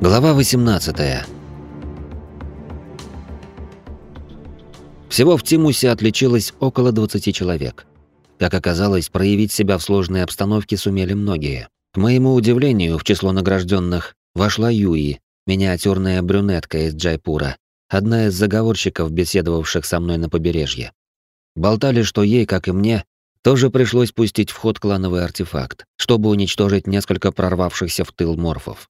Глава 18. Всего в Тимусе отличилось около 20 человек. Как оказалось, проявить себя в сложной обстановке сумели многие. К моему удивлению, в число награжденных вошла Юи, миниатюрная брюнетка из Джайпура, одна из заговорщиков, беседовавших со мной на побережье. Болтали, что ей, как и мне, тоже пришлось пустить в ход клановый артефакт, чтобы уничтожить несколько прорвавшихся в тыл морфов.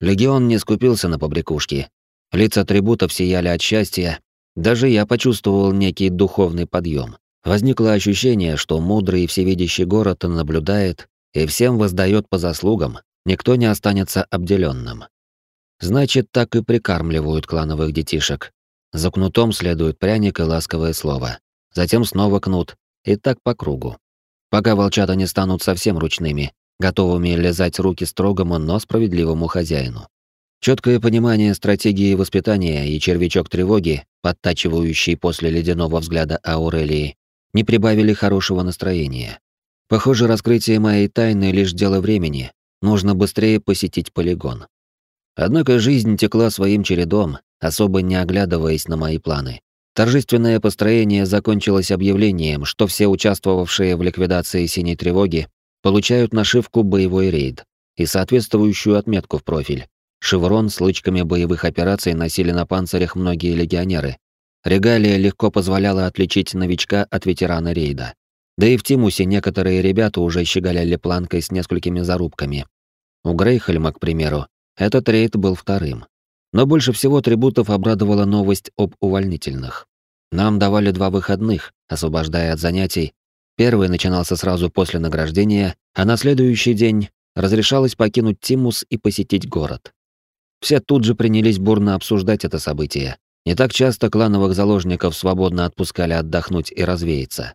Легион не скупился на побрякушки. Лица атрибутов сияли от счастья. Даже я почувствовал некий духовный подъем. Возникло ощущение, что мудрый и всевидящий город наблюдает и всем воздает по заслугам, никто не останется обделенным. Значит, так и прикармливают клановых детишек. За кнутом следует пряник и ласковое слово. Затем снова кнут, и так по кругу. Пока волчата не станут совсем ручными, готовыми лизать руки строгому, но справедливому хозяину. Четкое понимание стратегии воспитания и червячок тревоги, подтачивающий после ледяного взгляда Аурелии, не прибавили хорошего настроения. Похоже, раскрытие моей тайны лишь дело времени. Нужно быстрее посетить полигон. Однако жизнь текла своим чередом, особо не оглядываясь на мои планы. Торжественное построение закончилось объявлением, что все участвовавшие в ликвидации синей тревоги получают нашивку «Боевой рейд» и соответствующую отметку в профиль. Шеврон с лычками боевых операций носили на панцирях многие легионеры. Регалия легко позволяла отличить новичка от ветерана рейда. Да и в Тимусе некоторые ребята уже щеголяли планкой с несколькими зарубками. У Грейхельма, к примеру, этот рейд был вторым. Но больше всего трибутов обрадовала новость об увольнительных. Нам давали два выходных, освобождая от занятий, Первый начинался сразу после награждения, а на следующий день разрешалось покинуть Тимус и посетить город. Все тут же принялись бурно обсуждать это событие. Не так часто клановых заложников свободно отпускали отдохнуть и развеяться.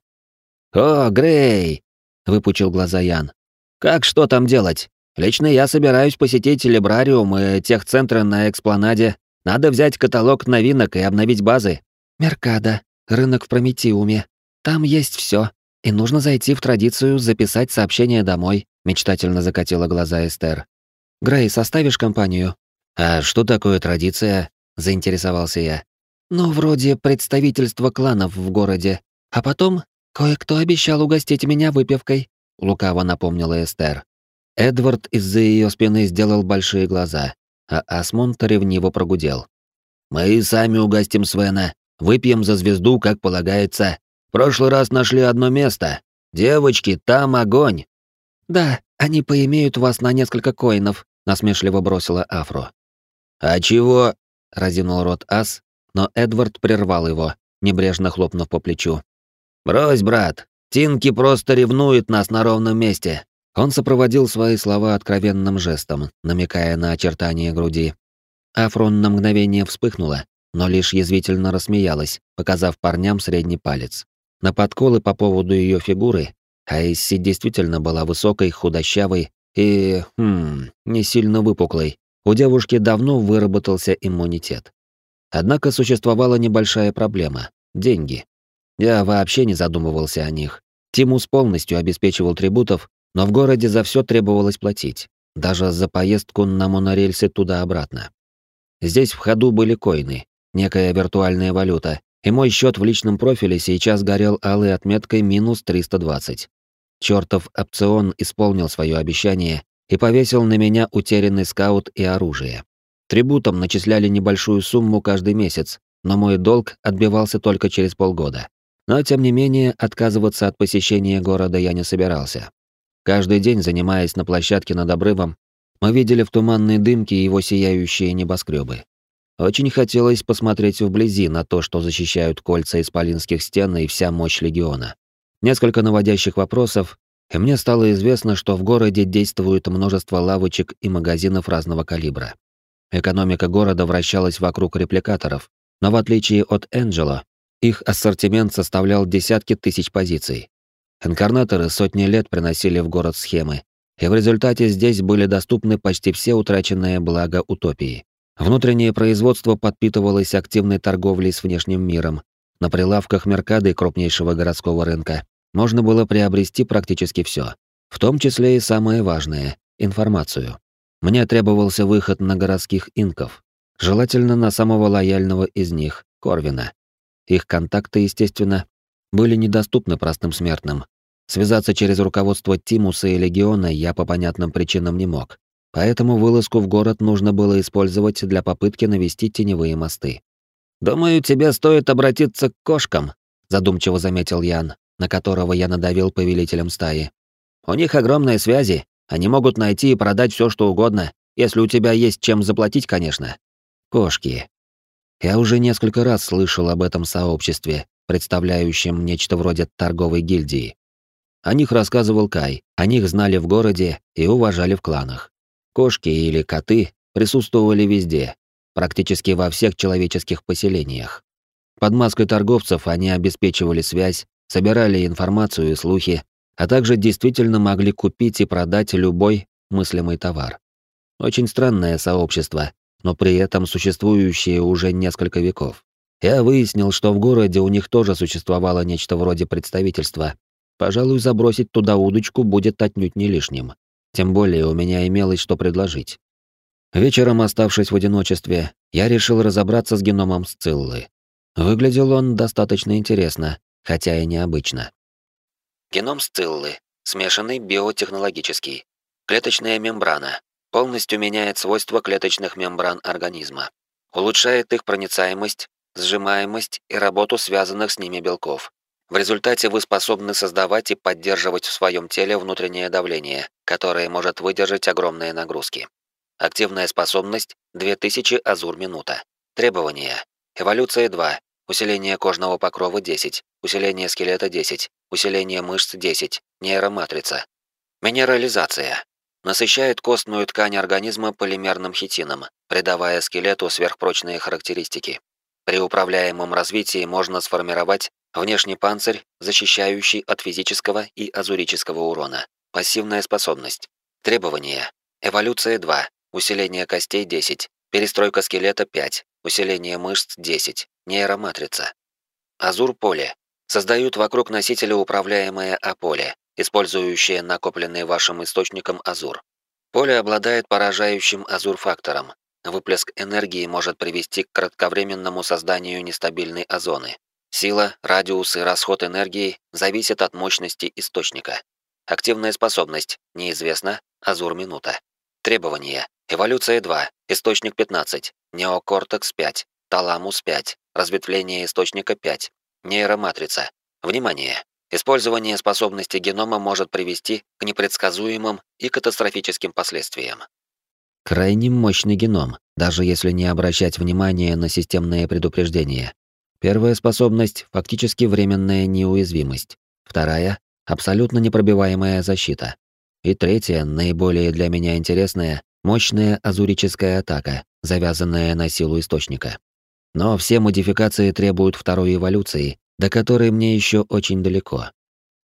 «О, Грей!» — выпучил глаза Ян. «Как что там делать? Лично я собираюсь посетить Либрариум и техцентры на Экспланаде. Надо взять каталог новинок и обновить базы». «Меркадо, рынок в Прометиуме. Там есть все. И нужно зайти в традицию записать сообщение домой, мечтательно закатила глаза Эстер. Грей, составишь компанию? А что такое традиция? заинтересовался я. Ну, вроде представительства кланов в городе. А потом кое-кто обещал угостить меня выпивкой, лукаво напомнила Эстер. Эдвард из-за ее спины сделал большие глаза, а Асмунд ревниво прогудел. «Мы сами угостим Свена, выпьем за звезду, как полагается, прошлый раз нашли одно место. Девочки, там огонь!» «Да, они поимеют вас на несколько коинов», — насмешливо бросила Афро. «А чего?» — разинул рот Ас, но Эдвард прервал его, небрежно хлопнув по плечу. «Брось, брат, Тинки просто ревнует нас на ровном месте». Он сопроводил свои слова откровенным жестом, намекая на очертания груди. Афрон на мгновение вспыхнула, но лишь язвительно рассмеялась, показав парням средний палец. На подколы по поводу ее фигуры Аисси действительно была высокой, худощавой и, хм, не сильно выпуклой. У девушки давно выработался иммунитет. Однако существовала небольшая проблема — деньги. Я вообще не задумывался о них. Тимус полностью обеспечивал трибутов, но в городе за все требовалось платить, даже за поездку на монорельсы туда-обратно. Здесь в ходу были коины, некая виртуальная валюта, и мой счет в личном профиле сейчас горел алой отметкой минус 320. Чёртов опцион исполнил свое обещание и повесил на меня утерянный скаут и оружие. Трибутом начисляли небольшую сумму каждый месяц, но мой долг отбивался только через полгода. Но, тем не менее, отказываться от посещения города я не собирался. Каждый день, занимаясь на площадке над обрывом, мы видели в туманной дымке его сияющие небоскребы. Очень хотелось посмотреть вблизи на то, что защищают кольца исполинских стен и вся мощь легиона. Несколько наводящих вопросов, и мне стало известно, что в городе действует множество лавочек и магазинов разного калибра. Экономика города вращалась вокруг репликаторов, но в отличие от Энджело, их ассортимент составлял десятки тысяч позиций. Инкарнаторы сотни лет приносили в город схемы, и в результате здесь были доступны почти все утраченные блага утопии. Внутреннее производство подпитывалось активной торговлей с внешним миром. На прилавках Меркады крупнейшего городского рынка можно было приобрести практически все, в том числе и самое важное — информацию. Мне требовался выход на городских инков, желательно на самого лояльного из них, Корвина. Их контакты, естественно, были недоступны простым смертным. Связаться через руководство Тимуса и Легиона я по понятным причинам не мог. Поэтому вылазку в город нужно было использовать для попытки навести теневые мосты. «Думаю, тебе стоит обратиться к кошкам», — задумчиво заметил Ян, на которого я надавил повелителем стаи. «У них огромные связи, они могут найти и продать все, что угодно, если у тебя есть чем заплатить, конечно». Кошки. Я уже несколько раз слышал об этом сообществе, представляющем нечто вроде торговой гильдии. О них рассказывал Кай, о них знали в городе и уважали в кланах. Кошки или коты присутствовали везде, практически во всех человеческих поселениях. Под маской торговцев они обеспечивали связь, собирали информацию и слухи, а также действительно могли купить и продать любой мыслимый товар. Очень странное сообщество, но при этом существующее уже несколько веков. Я выяснил, что в городе у них тоже существовало нечто вроде представительства. Пожалуй, забросить туда удочку будет отнюдь не лишним. Тем более у меня имелось что предложить. Вечером, оставшись в одиночестве, я решил разобраться с геномом Сциллы. Выглядел он достаточно интересно, хотя и необычно. Геном Сциллы. Смешанный биотехнологический. Клеточная мембрана. Полностью меняет свойства клеточных мембран организма. Улучшает их проницаемость, сжимаемость и работу связанных с ними белков. В результате вы способны создавать и поддерживать в своем теле внутреннее давление, которое может выдержать огромные нагрузки. Активная способность 2000 азур минута. Требования. Эволюция 2. Усиление кожного покрова 10. Усиление скелета 10. Усиление мышц 10. Нейроматрица. Минерализация. Насыщает костную ткань организма полимерным хитином, придавая скелету сверхпрочные характеристики. При управляемом развитии можно сформировать внешний панцирь, защищающий от физического и азурического урона. Пассивная способность. Требования. Эволюция 2. Усиление костей 10. Перестройка скелета 5. Усиление мышц 10. Нейроматрица. Азур-поле. Создают вокруг носителя управляемое А-поле, использующее накопленный вашим источником азур. Поле обладает поражающим азур-фактором. Выплеск энергии может привести к кратковременному созданию нестабильной озоны. Сила, радиус и расход энергии зависят от мощности источника. Активная способность неизвестна, азур минута. Требования. Эволюция 2, источник 15, неокортекс 5, таламус 5, разветвление источника 5, нейроматрица. Внимание! Использование способности генома может привести к непредсказуемым и катастрофическим последствиям. Крайне мощный геном, даже если не обращать внимания на системные предупреждения. Первая способность — фактически временная неуязвимость. Вторая — абсолютно непробиваемая защита. И третья, наиболее для меня интересная, Мощная азурическая атака, завязанная на силу источника. Но все модификации требуют второй эволюции, до которой мне еще очень далеко.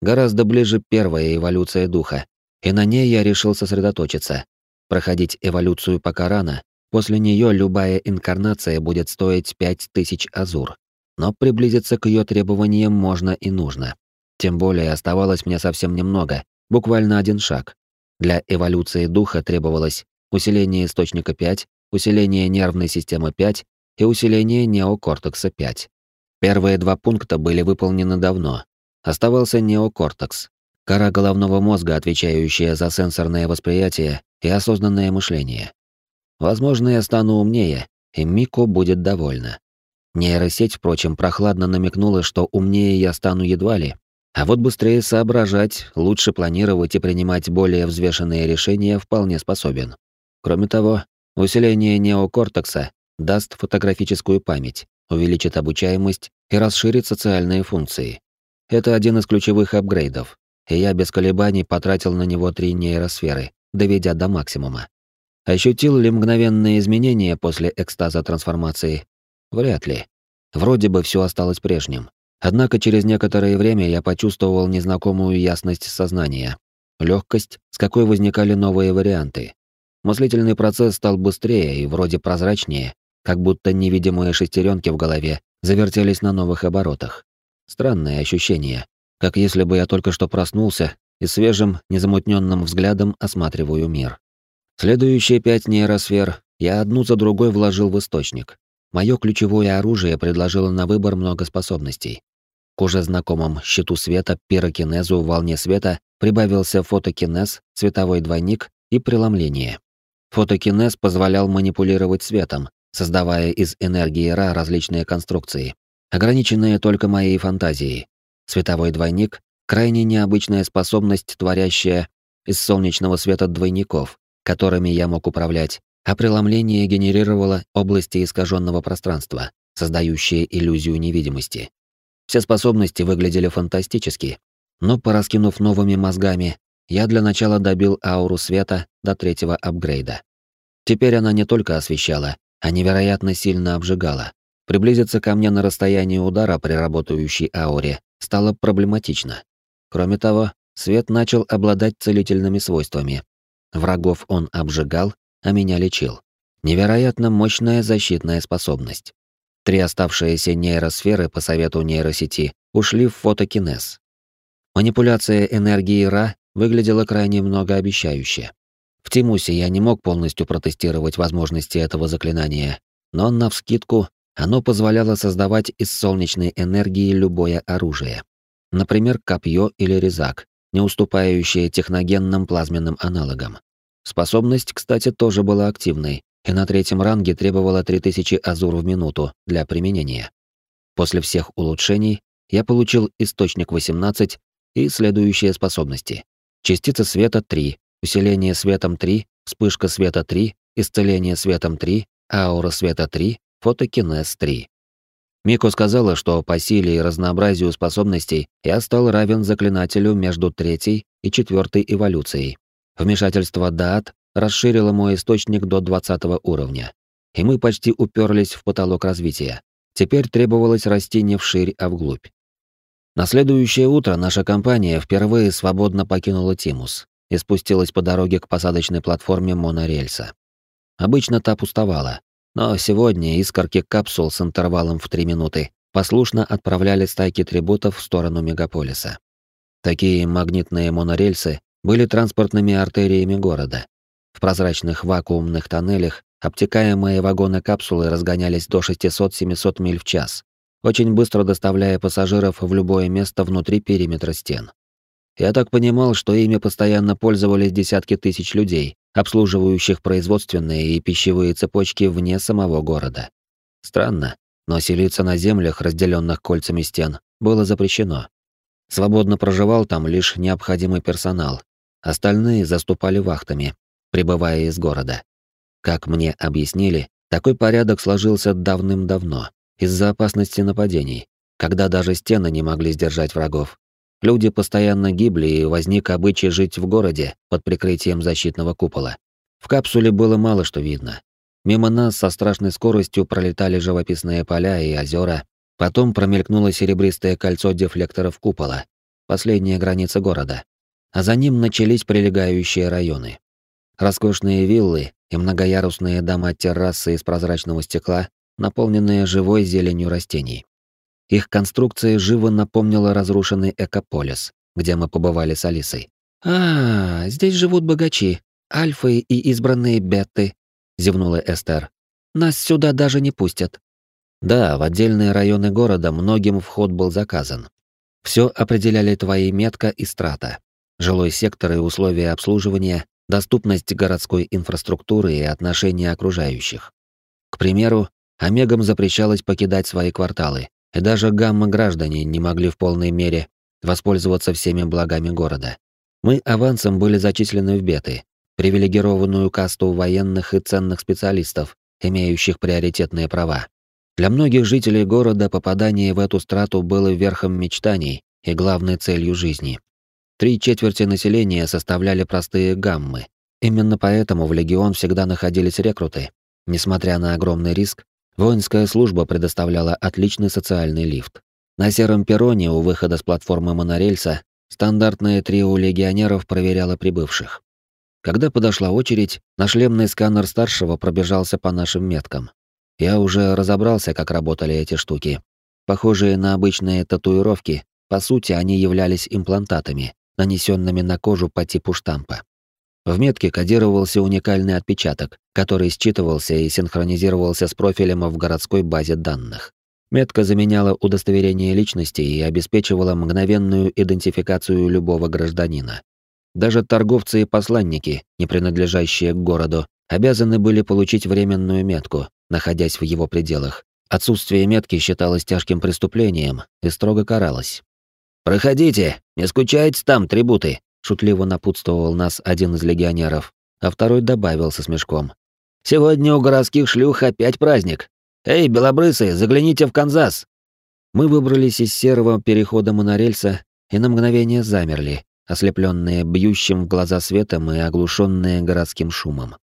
Гораздо ближе первая эволюция духа, и на ней я решил сосредоточиться. Проходить эволюцию пока рано, после нее любая инкарнация будет стоить 5000 азур. Но приблизиться к ее требованиям можно и нужно. Тем более оставалось мне совсем немного, буквально один шаг. Для эволюции духа требовалось усиление источника 5, усиление нервной системы 5 и усиление неокортекса 5. Первые два пункта были выполнены давно. Оставался неокортекс, кора головного мозга, отвечающая за сенсорное восприятие и осознанное мышление. Возможно, я стану умнее, и Мико будет довольна. Нейросеть, впрочем, прохладно намекнула, что умнее я стану едва ли, а вот быстрее соображать, лучше планировать и принимать более взвешенные решения вполне способен. Кроме того, усиление неокортекса даст фотографическую память, увеличит обучаемость и расширит социальные функции. Это один из ключевых апгрейдов, и я без колебаний потратил на него три нейросферы, доведя до максимума. Ощутил ли мгновенные изменения после экстаза трансформации? Вряд ли. Вроде бы все осталось прежним. Однако через некоторое время я почувствовал незнакомую ясность сознания, легкость, с какой возникали новые варианты, Мыслительный процесс стал быстрее и вроде прозрачнее, как будто невидимые шестеренки в голове завертелись на новых оборотах. Странное ощущение, как если бы я только что проснулся и свежим, незамутненным взглядом осматриваю мир. Следующие пять нейросфер я одну за другой вложил в источник. Мое ключевое оружие предложило на выбор много способностей. К уже знакомым щиту света, пирокинезу, волне света прибавился фотокинез, световой двойник и преломление. Фотокинез позволял манипулировать светом, создавая из энергии Ра различные конструкции, ограниченные только моей фантазией. Световой двойник — крайне необычная способность, творящая из солнечного света двойников, которыми я мог управлять, а преломление генерировало области искаженного пространства, создающие иллюзию невидимости. Все способности выглядели фантастически, но, пораскинув новыми мозгами, я для начала добил ауру света до третьего апгрейда. Теперь она не только освещала, а невероятно сильно обжигала. Приблизиться ко мне на расстоянии удара при работающей ауре стало проблематично. Кроме того, свет начал обладать целительными свойствами. Врагов он обжигал, а меня лечил. Невероятно мощная защитная способность. Три оставшиеся нейросферы по совету нейросети ушли в фотокинез. Манипуляция энергией Ра выглядела крайне многообещающе. В Тимусе я не мог полностью протестировать возможности этого заклинания, но навскидку оно позволяло создавать из солнечной энергии любое оружие. Например, копье или резак, не уступающее техногенным плазменным аналогам. Способность, кстати, тоже была активной, и на третьем ранге требовала 3000 азур в минуту для применения. После всех улучшений я получил источник 18 и следующие способности. Частица света 3, усиление светом 3, вспышка света 3, исцеление светом 3, аура света 3, фотокинез 3. Мико сказала, что по силе и разнообразию способностей я стал равен заклинателю между третьей и четвертой эволюцией. Вмешательство Даат расширило мой источник до 20 уровня, и мы почти уперлись в потолок развития. Теперь требовалось расти не вширь, а вглубь. На следующее утро наша компания впервые свободно покинула Тимус и спустилась по дороге к посадочной платформе монорельса. Обычно та пустовала, но сегодня искорки капсул с интервалом в 3 минуты послушно отправляли стайки трибутов в сторону мегаполиса. Такие магнитные монорельсы были транспортными артериями города. В прозрачных вакуумных тоннелях обтекаемые вагоны капсулы разгонялись до 600-700 миль в час, очень быстро доставляя пассажиров в любое место внутри периметра стен. Я так понимал, что ими постоянно пользовались десятки тысяч людей, обслуживающих производственные и пищевые цепочки вне самого города. Странно, но селиться на землях, разделенных кольцами стен, было запрещено. Свободно проживал там лишь необходимый персонал, Остальные заступали вахтами, прибывая из города. Как мне объяснили, такой порядок сложился давным-давно, из-за опасности нападений, когда даже стены не могли сдержать врагов. Люди постоянно гибли, и возник обычай жить в городе под прикрытием защитного купола. В капсуле было мало что видно. Мимо нас со страшной скоростью пролетали живописные поля и озера, потом промелькнуло серебристое кольцо дефлекторов купола, последняя граница города а за ним начались прилегающие районы. Роскошные виллы и многоярусные дома-террасы из прозрачного стекла, наполненные живой зеленью растений. Их конструкция живо напомнила разрушенный экополис, где мы побывали с Алисой. «А, здесь живут богачи, альфы и избранные беты», — зевнула Эстер. «Нас сюда даже не пустят». Да, в отдельные районы города многим вход был заказан. Все определяли твои метка и страта жилой сектор и условия обслуживания, доступность городской инфраструктуры и отношения окружающих. К примеру, Омегам запрещалось покидать свои кварталы, и даже гамма-граждане не могли в полной мере воспользоваться всеми благами города. Мы авансом были зачислены в беты, привилегированную касту военных и ценных специалистов, имеющих приоритетные права. Для многих жителей города попадание в эту страту было верхом мечтаний и главной целью жизни. Три четверти населения составляли простые гаммы. Именно поэтому в легион всегда находились рекруты. Несмотря на огромный риск, воинская служба предоставляла отличный социальный лифт. На сером перроне у выхода с платформы монорельса стандартное трио легионеров проверяло прибывших. Когда подошла очередь, нашлемный сканер старшего пробежался по нашим меткам. Я уже разобрался, как работали эти штуки. Похожие на обычные татуировки, по сути, они являлись имплантатами, нанесенными на кожу по типу штампа. В метке кодировался уникальный отпечаток, который считывался и синхронизировался с профилем в городской базе данных. Метка заменяла удостоверение личности и обеспечивала мгновенную идентификацию любого гражданина. Даже торговцы и посланники, не принадлежащие к городу, обязаны были получить временную метку, находясь в его пределах. Отсутствие метки считалось тяжким преступлением и строго каралось. «Проходите, не скучайте там, трибуты», — шутливо напутствовал нас один из легионеров, а второй добавил со смешком. «Сегодня у городских шлюх опять праздник. Эй, белобрысы, загляните в Канзас!» Мы выбрались из серого перехода монорельса и на мгновение замерли, ослепленные бьющим в глаза светом и оглушенные городским шумом.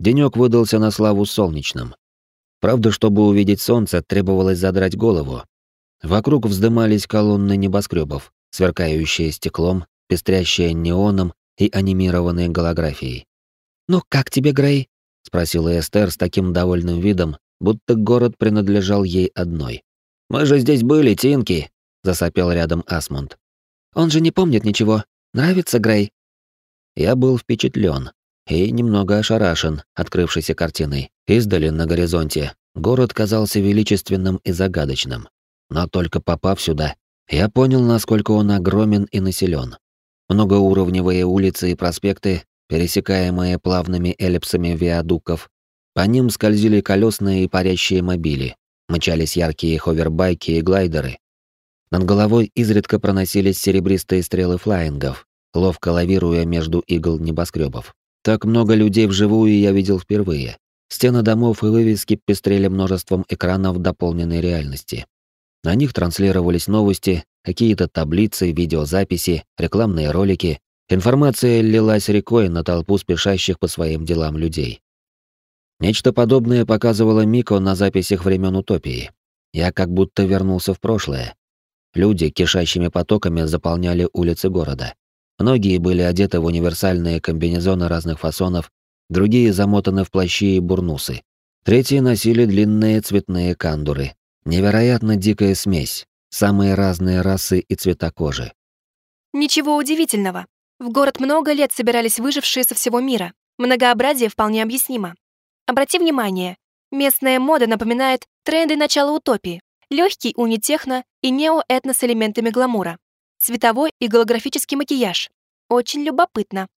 Денёк выдался на славу солнечным. Правда, чтобы увидеть солнце, требовалось задрать голову. Вокруг вздымались колонны небоскребов, сверкающие стеклом, пестрящие неоном и анимированные голографией. «Ну как тебе, Грей?» — спросила Эстер с таким довольным видом, будто город принадлежал ей одной. «Мы же здесь были, Тинки!» — засопел рядом Асмунд. «Он же не помнит ничего. Нравится, Грей?» Я был впечатлен и немного ошарашен открывшейся картиной. Издали на горизонте город казался величественным и загадочным. Но только попав сюда, я понял, насколько он огромен и населен. Многоуровневые улицы и проспекты, пересекаемые плавными эллипсами виадуков, по ним скользили колесные и парящие мобили, мчались яркие ховербайки и глайдеры. Над головой изредка проносились серебристые стрелы флаингов, ловко лавируя между игл небоскребов. Так много людей вживую я видел впервые. Стены домов и вывески пестрели множеством экранов дополненной реальности. На них транслировались новости, какие-то таблицы, видеозаписи, рекламные ролики. Информация лилась рекой на толпу спешащих по своим делам людей. Нечто подобное показывала Мико на записях времен утопии. Я как будто вернулся в прошлое. Люди кишащими потоками заполняли улицы города. Многие были одеты в универсальные комбинезоны разных фасонов, другие замотаны в плащи и бурнусы. Третьи носили длинные цветные кандуры. Невероятно дикая смесь, самые разные расы и цвета кожи. Ничего удивительного. В город много лет собирались выжившие со всего мира. Многообразие вполне объяснимо. Обрати внимание, местная мода напоминает тренды начала утопии. Легкий унитехно и неоэтно с элементами гламура. Цветовой и голографический макияж. Очень любопытно.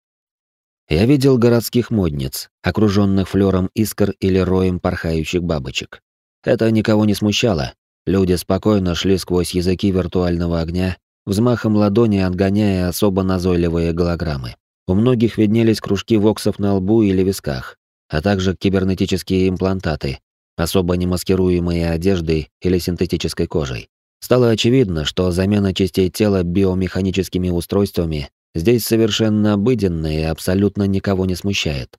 Я видел городских модниц, окруженных флером искр или роем порхающих бабочек. Это никого не смущало. Люди спокойно шли сквозь языки виртуального огня, взмахом ладони отгоняя особо назойливые голограммы. У многих виднелись кружки воксов на лбу или висках, а также кибернетические имплантаты, особо не маскируемые одеждой или синтетической кожей. Стало очевидно, что замена частей тела биомеханическими устройствами здесь совершенно обыденна и абсолютно никого не смущает.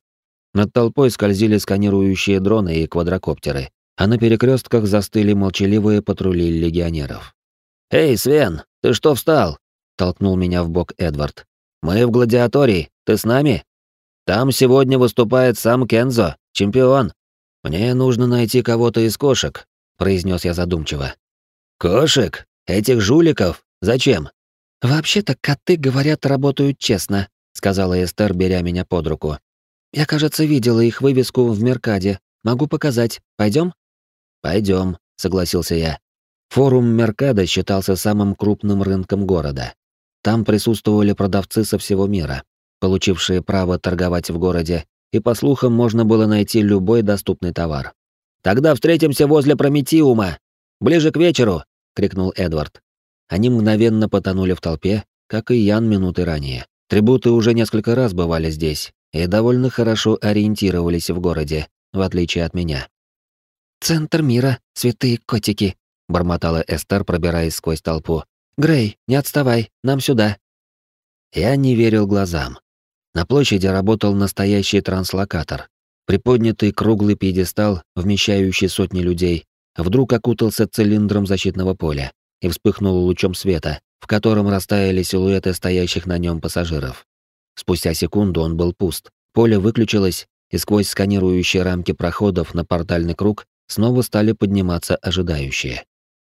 Над толпой скользили сканирующие дроны и квадрокоптеры, а на перекрестках застыли молчаливые патрули легионеров. «Эй, Свен, ты что встал?» — толкнул меня в бок Эдвард. «Мы в гладиатории, ты с нами? Там сегодня выступает сам Кензо, чемпион. Мне нужно найти кого-то из кошек», — произнес я задумчиво. «Кошек? Этих жуликов? Зачем?» «Вообще-то коты, говорят, работают честно», — сказала Эстер, беря меня под руку. «Я, кажется, видела их вывеску в Меркаде. Могу показать. Пойдем? Пойдем, согласился я. Форум Меркада считался самым крупным рынком города. Там присутствовали продавцы со всего мира, получившие право торговать в городе, и, по слухам, можно было найти любой доступный товар. «Тогда встретимся возле Прометиума! Ближе к вечеру!» — крикнул Эдвард. Они мгновенно потонули в толпе, как и Ян минуты ранее. Трибуты уже несколько раз бывали здесь и довольно хорошо ориентировались в городе, в отличие от меня. «Центр мира, святые котики», — бормотала Эстер, пробираясь сквозь толпу. «Грей, не отставай, нам сюда». Я не верил глазам. На площади работал настоящий транслокатор. Приподнятый круглый пьедестал, вмещающий сотни людей, вдруг окутался цилиндром защитного поля и вспыхнул лучом света, в котором растаяли силуэты стоящих на нем пассажиров. Спустя секунду он был пуст. Поле выключилось, и сквозь сканирующие рамки проходов на портальный круг снова стали подниматься ожидающие.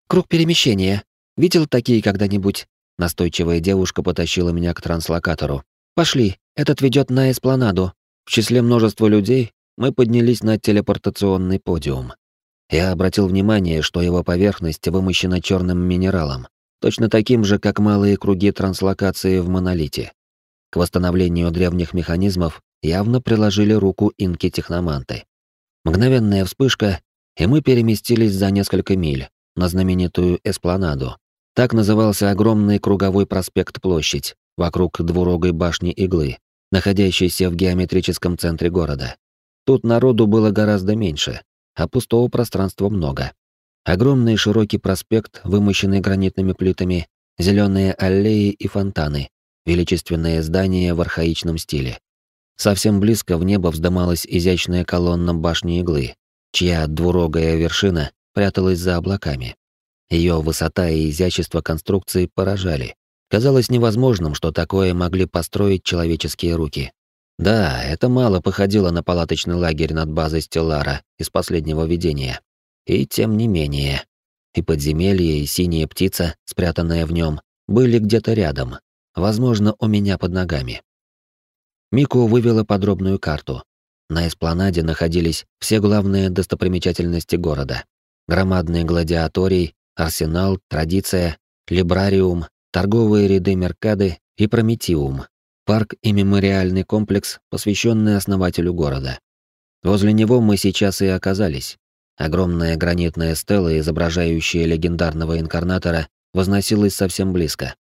«Круг перемещения. Видел такие когда-нибудь?» Настойчивая девушка потащила меня к транслокатору. «Пошли, Этот ведет на эспланаду. В числе множества людей мы поднялись на телепортационный подиум. Я обратил внимание, что его поверхность вымощена черным минералом, точно таким же, как малые круги транслокации в монолите. К восстановлению древних механизмов явно приложили руку инки-техноманты. Мгновенная вспышка, и мы переместились за несколько миль на знаменитую эспланаду. Так назывался огромный круговой проспект-площадь вокруг двурогой башни Иглы, находящейся в геометрическом центре города. Тут народу было гораздо меньше, а пустого пространства много. Огромный широкий проспект, вымощенный гранитными плитами, зеленые аллеи и фонтаны, величественные здания в архаичном стиле. Совсем близко в небо вздымалась изящная колонна башни Иглы, чья двурогая вершина пряталась за облаками. Ее высота и изящество конструкции поражали. Казалось невозможным, что такое могли построить человеческие руки. Да, это мало походило на палаточный лагерь над базой Стеллара из последнего видения. И тем не менее. И подземелье, и синяя птица, спрятанная в нем, были где-то рядом. Возможно, у меня под ногами. Мику вывела подробную карту. На эспланаде находились все главные достопримечательности города. Громадный гладиаторий, арсенал, традиция, либрариум, торговые ряды Меркады и Прометиум, парк и мемориальный комплекс, посвященный основателю города. Возле него мы сейчас и оказались. Огромная гранитная стела, изображающая легендарного инкарнатора, возносилась совсем близко.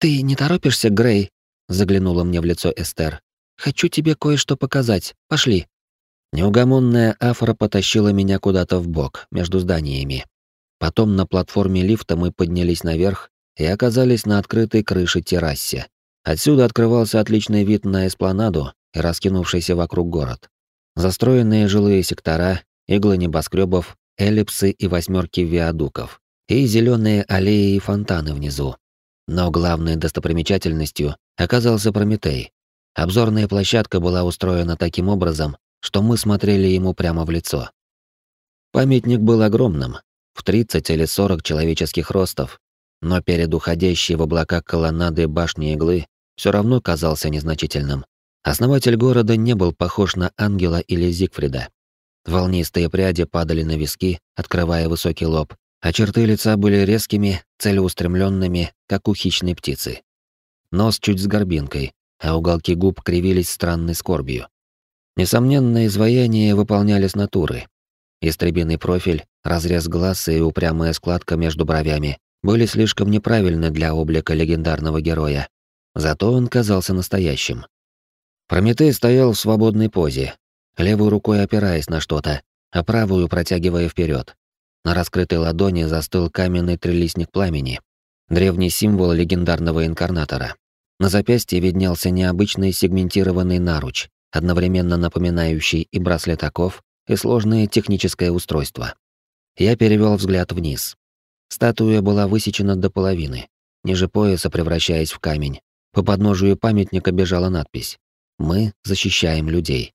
«Ты не торопишься, Грей?» — заглянула мне в лицо Эстер. «Хочу тебе кое-что показать. Пошли». Неугомонная Афра потащила меня куда-то в бок между зданиями. Потом на платформе лифта мы поднялись наверх и оказались на открытой крыше террасе. Отсюда открывался отличный вид на эспланаду и раскинувшийся вокруг город. Застроенные жилые сектора, иглы небоскребов, эллипсы и восьмерки виадуков, и зеленые аллеи и фонтаны внизу. Но главной достопримечательностью оказался Прометей. Обзорная площадка была устроена таким образом, что мы смотрели ему прямо в лицо. Памятник был огромным, в 30 или 40 человеческих ростов, но перед уходящей в облака колоннады башни иглы все равно казался незначительным. Основатель города не был похож на ангела или Зигфрида. Волнистые пряди падали на виски, открывая высокий лоб, а черты лица были резкими, целеустремленными, как у хищной птицы. Нос чуть с горбинкой, а уголки губ кривились странной скорбью. Несомненно, изваяния выполняли с натуры. Истребиный профиль, разрез глаз и упрямая складка между бровями были слишком неправильны для облика легендарного героя. Зато он казался настоящим. Прометей стоял в свободной позе, левой рукой опираясь на что-то, а правую протягивая вперед. На раскрытой ладони застыл каменный трилистник пламени, древний символ легендарного инкарнатора. На запястье виднелся необычный сегментированный наруч, одновременно напоминающий и браслет оков, и сложное техническое устройство. Я перевел взгляд вниз. Статуя была высечена до половины, ниже пояса превращаясь в камень. По подножию памятника бежала надпись «Мы защищаем людей».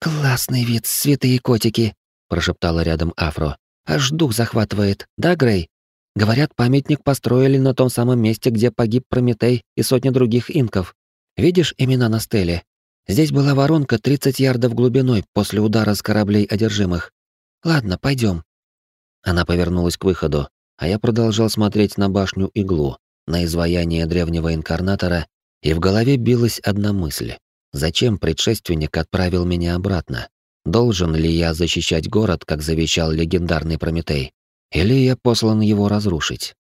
«Классный вид, святые котики», — прошептала рядом Афро. «Аж дух захватывает, да, Грей? Говорят, памятник построили на том самом месте, где погиб Прометей и сотни других инков. Видишь имена на стеле? Здесь была воронка 30 ярдов глубиной после удара с кораблей одержимых. Ладно, пойдем. Она повернулась к выходу, а я продолжал смотреть на башню иглу, на изваяние древнего инкарнатора, и в голове билась одна мысль. Зачем предшественник отправил меня обратно? Должен ли я защищать город, как завещал легендарный Прометей? Или я послан его разрушить?